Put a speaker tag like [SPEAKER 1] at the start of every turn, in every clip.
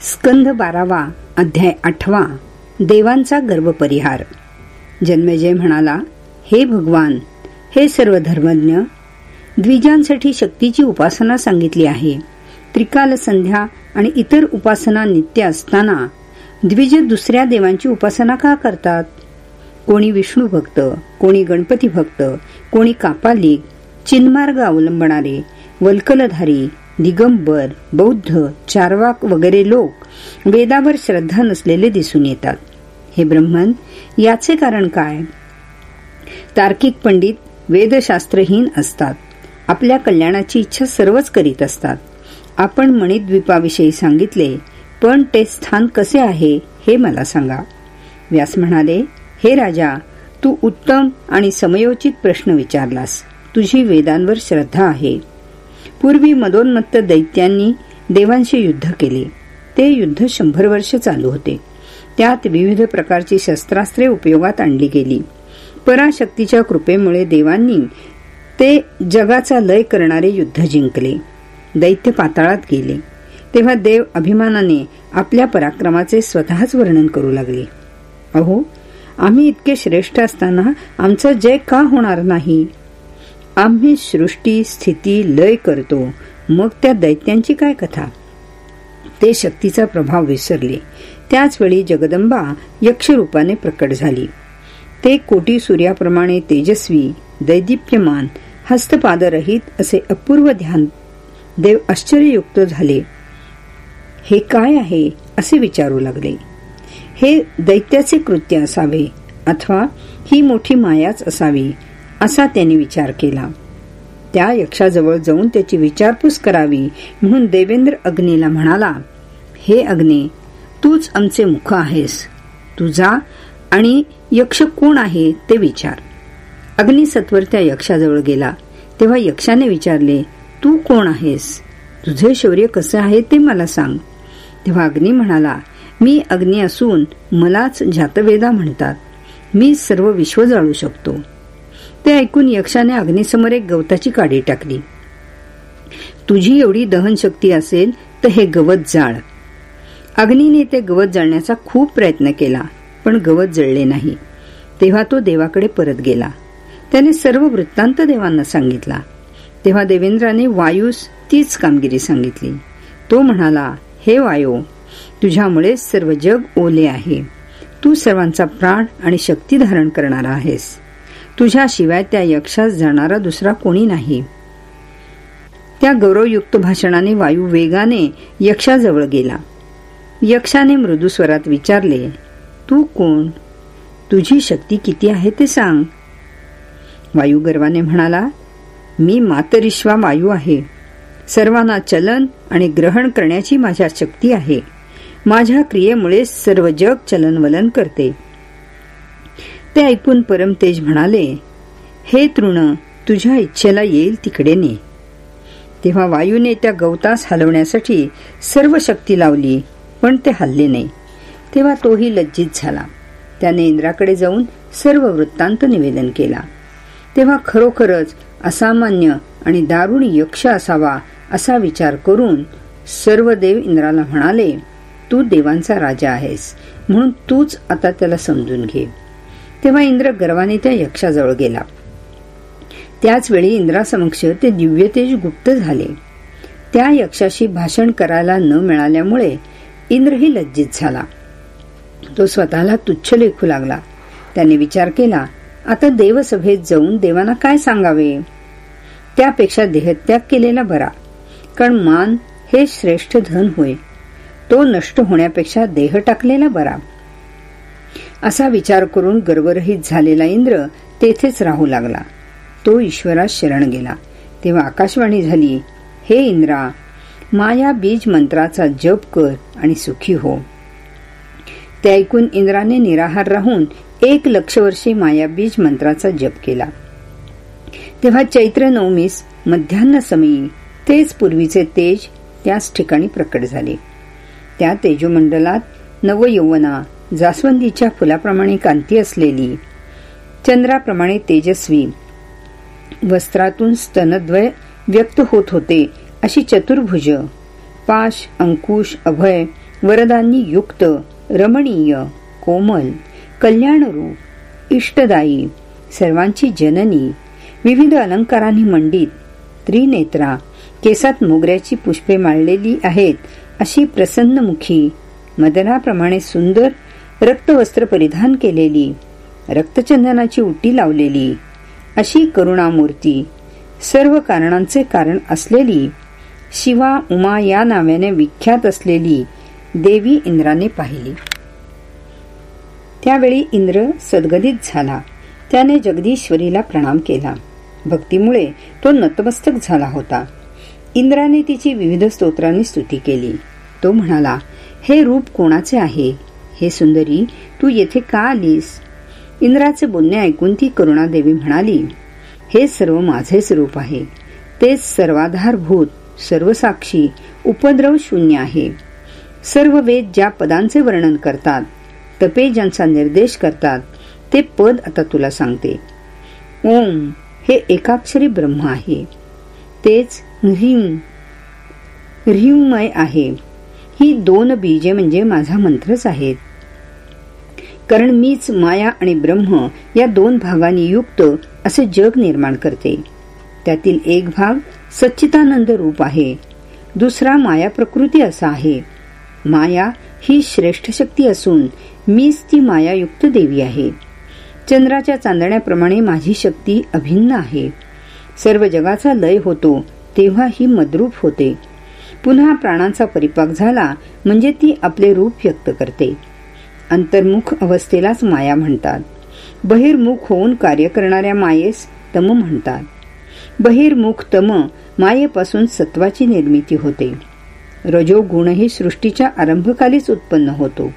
[SPEAKER 1] स्कंध बारावा अध्याय आठवा देवांचा गर्व परिहार जन्मेजय म्हणाला हे भगवान हे सर्व धर्मज्ञ द्विजांसाठी शक्तीची उपासना सांगितली आहे. त्रिकाल संध्या आणि इतर उपासना नित्य असताना द्विज दुसऱ्या देवांची उपासना का करतात? कोणी विष्णू भक्त कोणी गणपती भक्त कोणी कापालिक चिन्मार्ग अवलंबणारे वल्कलधारी दिगंबर बौद्ध चारवाक वगैरे लोक वेदावर श्रद्धा नसलेले दिसून येतात. हे ब्रह्मन याचे कारण काय? तार्किक पंडित वेदशास्त्रहीन असतात. आपल्या कल्याणाची इच्छा सर्वच करीत असतात. आपण मणिद्वीपाविषयी सांगितले पण ते स्थान कसे आहे हे मला सांगा. व्यास म्हणाले हे राजा तू उत्तम आणि समयोचित प्रश्न विचारलास. तुझी वेदांवर श्रद्धा आहे. पूर्वी मदोन्मत्त दैत्यांनी देवांशी युद्ध केले. ते युद्ध शंभर वर्ष चालू होते. त्यात विविध प्रकारची शस्त्रास्त्रे उपयोगात आणली गेली. पराशक्तीच्या कृपेमुळे देवांनी ते जगाचा लय करणारे युद्ध जिंकले. दैत्य पाताळात गेले. तेव्हा देव अभिमानाने आपल्या पराक्रमाचे स्वतःच वर्णन करू लागले. अहो आम्ही इतके श्रेष्ठ असताना आमचा जय का होणार नाही? आम्ही सृष्टी स्थिती लय करतो. मग त्या दैत्यांची काय कथा? ते शक्तीचा प्रभाव विसरले. त्याचवेळी जगदंबा यक्षरूपाने प्रकट झाली. ते कोटी सूर्याप्रमाणे तेजस्वी दैदिप्यमान हस्तपादरहित असे अपूर्व ध्यान देव आश्चर्ययुक्त झाले. हे काय आहे? असे विचारू लागले. हे दैत्याचे कृत्य असावे अथवा ही मोठी मायाच असावी असा त्याने विचार केला. त्या यक्षाजवळ जाऊन त्याची विचारपूस करावी म्हणून देवेंद्र अग्नीला म्हणाला हे अग्नी तूच आमचे मुख आहेस. तुझा आणि यक्ष कोण आहे ते विचार. अग्निसत्वर त्या यक्षाजवळ गेला. तेव्हा यक्षाने विचारले तू कोण आहेस? तुझे शौर्य कसे आहे ते मला सांग. तेव्हा अग्नी म्हणाला मी अग्नी असून मलाच जातवेदा म्हणतात. मी सर्व विश्व जाळू शकतो. ते ऐकून यक्षाने अग्निसमोर एक गवताची काडी टाकली. तुझी एवढी दहन शक्ती असेल तर हे गवत जाळ. अग्नीने ते गवत जाळण्याचा खूप प्रयत्न केला पण गवत जळले नाही. तेव्हा तो देवाकडे परत गेला. त्याने सर्व वृत्तांत देवांना सांगितला. तेव्हा देवेंद्राने वायूस तीच कामगिरी सांगितली. तो म्हणाला हे वायो तुझ्यामुळे सर्व जग ओले आहे. तू सर्वांचा प्राण आणि शक्ती धारण करणारा आहेस. तुझ्याशिवाय त्या यक्षास जाणारा दुसरा कोणी नाही. त्या गौरवयुक्त भाषणाने वायू वेगाने यक्षाजवळ गेला. यक्षाने मृदुस्वरात विचारले तू कोण? तुझी शक्ती किती आहे ते सांग. वायू गर्वाने म्हणाला मी मातरिश्वा वायू आहे. सर्वांना चलन आणि ग्रहण करण्याची माझ्या शक्ती आहे. माझ्या क्रियेमुळे सर्व जग चलनवलन करते. ते ऐकून परमतेज म्हणाले हे तृण तुझ्या इच्छेला येईल तिकडे ने. तेव्हा वायूने त्या गवतास हलवण्यासाठी सर्व शक्ती लावली पण ते हल्ले नाही. तेव्हा तोही लज्जित झाला. त्याने इंद्राकडे जाऊन सर्व वृत्तांत निवेदन केला. तेव्हा खरोखरच असामान्य आणि दारुण यक्ष असावा असा विचार करून सर्व देव इंद्राला म्हणाले तू देवांचा राजा आहेस म्हणून तूच आता त्याला समजून घे. तेव्हा इंद्र गर्वाने त्या यक्षाजवळ गेला. त्याच वेळी इंद्रासमक्ष ते दिव्यतेज गुप्त झाले. त्या यक्षाशी भाषण करायला न मिळाल्यामुळे इंद्रही लज्जित झाला. तो स्वतःला तुच्छ लेखू लागला. त्याने विचार केला आता देवसभेत जाऊन देवांना काय सांगावे? त्यापेक्षा देहत्याग केलेला बरा. कारण मान हे श्रेष्ठ धन होय. तो नष्ट होण्यापेक्षा देह टाकलेला बरा. असा विचार करून गर्वरहित झालेला इंद्र तेथेच राहू लागला. तो ईश्वरास शरण गेला. तेव्हा आकाशवाणी झाली हे इंद्रा माया बीज मंत्राचा जप कर आणि सुखी हो. ते ऐकून इंद्राने निराहार राहून एक लक्ष वर्षे मायाबीज मंत्राचा जप केला. तेव्हा चैत्र नवमीस मध्यान्ह समयी तेच पूर्वीचे तेज त्याच ठिकाणी प्रकट झाले. त्या तेजोमंडलात नवयौवना जास्वंदीच्या फुलाप्रमाणे कांती असलेली चंद्राप्रमाणे तेजस्वी. वस्त्रातून स्तनद्वय व्यक्त होत होते अशी चतुर्भुज. पाश अंकुश अभय वरदांनी युक्त रमणीय कोमल कल्याणरूप इष्टदायी सर्वांची जननी. विविध अलंकारांनी मंडित त्रिनेत्रा केसात मोगऱ्याची पुष्पे माळलेली आहेत अशी प्रसन्नमुखी. मदनाप्रमाणे सुंदर रक्तवस्त्र परिधान केलेली रक्तचंदनाची उट्टी लावलेली अशी करुणामूर्ती सर्व कारणांचे कारण असलेली शिवा उमा या नाव्याने विख्यात असलेली देवी इंद्राने पाहिली. त्यावेळी इंद्र सद्गदित झाला. त्याने जगदीश्वरीला प्रणाम केला. भक्तीमुळे तो नतमस्तक झाला होता. इंद्राने तिची विविध स्तोत्रांनी स्तुती केली. तो म्हणाला हे रूप कोणाचे आहे? हे सुंदरी तू येथे का आलीस? इंद्राचे बोलणे ऐकून ती करुणादेवी म्हणाली हे सर्व माझेच रूप आहे. तेच सर्वाधार भूत सर्वसाक्षी उपद्रव शून्य आहे. सर्व वेद ज्या पदांचे वर्णन करतात तपे ज्यांचा निर्देश करतात ते पद आता तुला सांगते. ओम हे एकाक्षरी ब्रह्म आहे. तेच ह्रीम ह्रीमय आहे. ही दोन बीजे म्हणजे माझा मंत्रच आहेत. कारण मीच माया आणि ब्रह्म या दोन भागांनी युक्त असे जग निर्माण करते. त्यातील एक भाग सच्चितानंद रूप आहे. दुसरा माया प्रकृती असा आहे. माया ही श्रेष्ठ शक्ती असून मीच ती मायायुक्त देवी आहे. चंद्राच्या चांदण्याप्रमाणे माझी शक्ती अभिन्न आहे. सर्व जगाचा लय होतो तेव्हा ही मद्रूप होते. पुन्हा प्राणांचा परिपाक झाला म्हणजे ती आपले रूप व्यक्त करते. अंतर्मुख अवस्थेलाच माया म्हणतात. बहिर्मुख होऊन कार्य करणाऱ्या मायेस तम म्हणतात. बहिर्मुख तम मायेपासून सत्वाची निर्मिती होते. रजोगुणही सृष्टीच्या आरंभकालीच उत्पन्न होतो.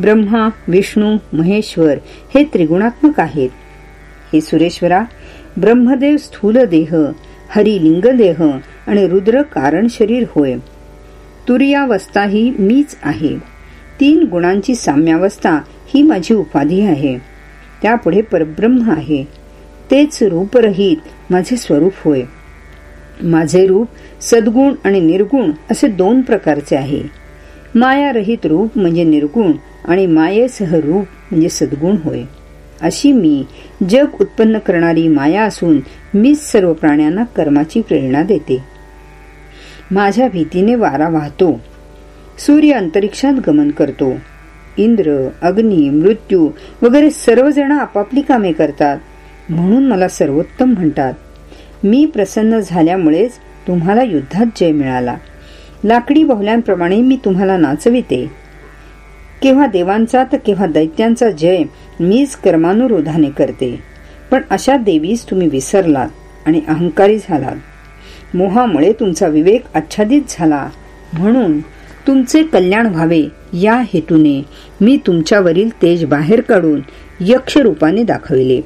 [SPEAKER 1] ब्रह्मा विष्णू महेश्वर हे त्रिगुणात्मक आहेत. हे सुरेश्वरा ब्रह्मदेव स्थूल देह हरी लिंगदेह आणि रुद्र कारण शरीर होय. तुर्यावस्था ही मीच आहे. तीन गुणांची साम्यावस्था ही माझी उपाधी आहे. त्यापुढे परब्रह्म आहे. तेच रूपरहित माझे स्वरूप होय. माझे रूप सद्गुण आणि निर्गुण असे दोन प्रकारचे आहे. मायारहित रूप म्हणजे निर्गुण आणि मायेसह रूप म्हणजे सद्गुण होय. अशी मी जग उत्पन्न करणारी माया असून मीच सर्व प्राण्यांना कर्माची प्रेरणा देते. माझ्या भीतीने वारा वाहतो. सूर्य अंतरिक्षात गमन करतो. इंद्र अग्नी मृत्यू वगैरे सर्वजण आपापली कामे करतात. म्हणून मला सर्वोत्तम म्हणतात. मी प्रसन्न झाल्यामुळेच तुम्हाला युद्धात जय मिळाला. लाकडी बहुल्यांप्रमाणे मी तुम्हाला नाचविते. केव्हा देवांचा तर केव्हा दैत्यांचा जय मीच कर्मानुरोधाने करते. पण अशा देवीस तुम्ही विसरलात आणि अहंकारी झालात. मोहामुळे तुमचा विवेक आच्छादित झाला. म्हणून तुमचे कल्याण व्हावे. या हेतूने मी तुमच्यावरील तेज बाहेर काढून यक्ष रूपाने दाखविले.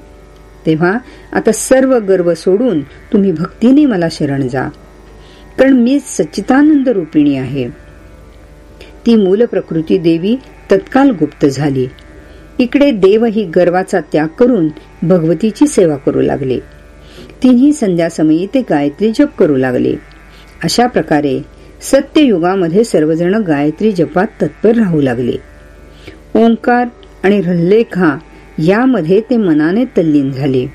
[SPEAKER 1] तेव्हा आता सर्व गर्व सोडून तुम्ही भक्तीने मला शरण जा. कारण मी सच्चितानंद रूपिणी आहे. ती मूल प्रकृती देवी तत्काल गुप्त झाली. इकडे देवही गर्वाचा त्याग करून भगवतीची सेवा करू लागले. तिन्ही संध्यासमयी ते गायत्री जप करू लागले. अशा प्रकारे सत्ययुगामध्ये सर्वजण गायत्री जपात तत्पर राहू लागले. ओंकार आणि हल्लेखा यामध्ये ते मनाने तल्लीन झाले.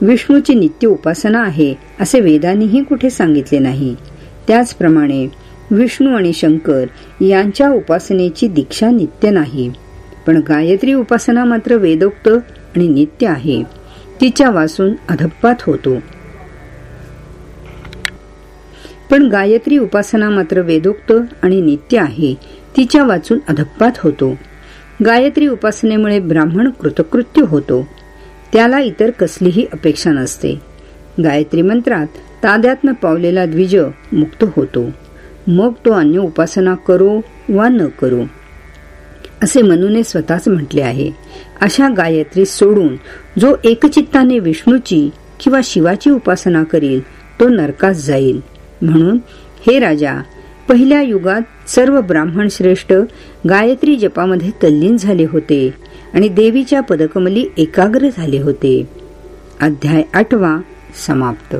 [SPEAKER 1] विष्णूची नित्य उपासना आहे असे वेदांनीही कुठे सांगितले नाही. त्याचप्रमाणे विष्णू आणि शंकर यांच्या उपासनेची दीक्षा नित्य नाही. पण गायत्री उपासना मात्र वेदोक्त आणि नित्य आहे. तिच्या वासून अधप्पात होतो. पण गायत्री उपासना मात्र वेदोक्त आणि नित्य आहे तिच्या वाचून अधप्पात होतो. गायत्री उपासनेमुळे ब्राह्मण कृतकृत्य होतो. त्याला इतर कसलीही अपेक्षा नसते. गायत्री मंत्रात ताद्यात्म पावलेला द्विज मुक्त होतो. मग तो अन्य उपासना करो वा न करो असे मनूने स्वतःच म्हटले आहे. अशा गायत्री सोडून जो एकचित्ताने विष्णूची किंवा शिवाची उपासना करील तो नरकास जाईल. म्हणून हे राजा पहिल्या युगात सर्व ब्राह्मण श्रेष्ठ गायत्री जपामध्ये तल्लीन झाले होते आणि देवीच्या पदकमली एकाग्र झाले होते. अध्याय आठवा समाप्त.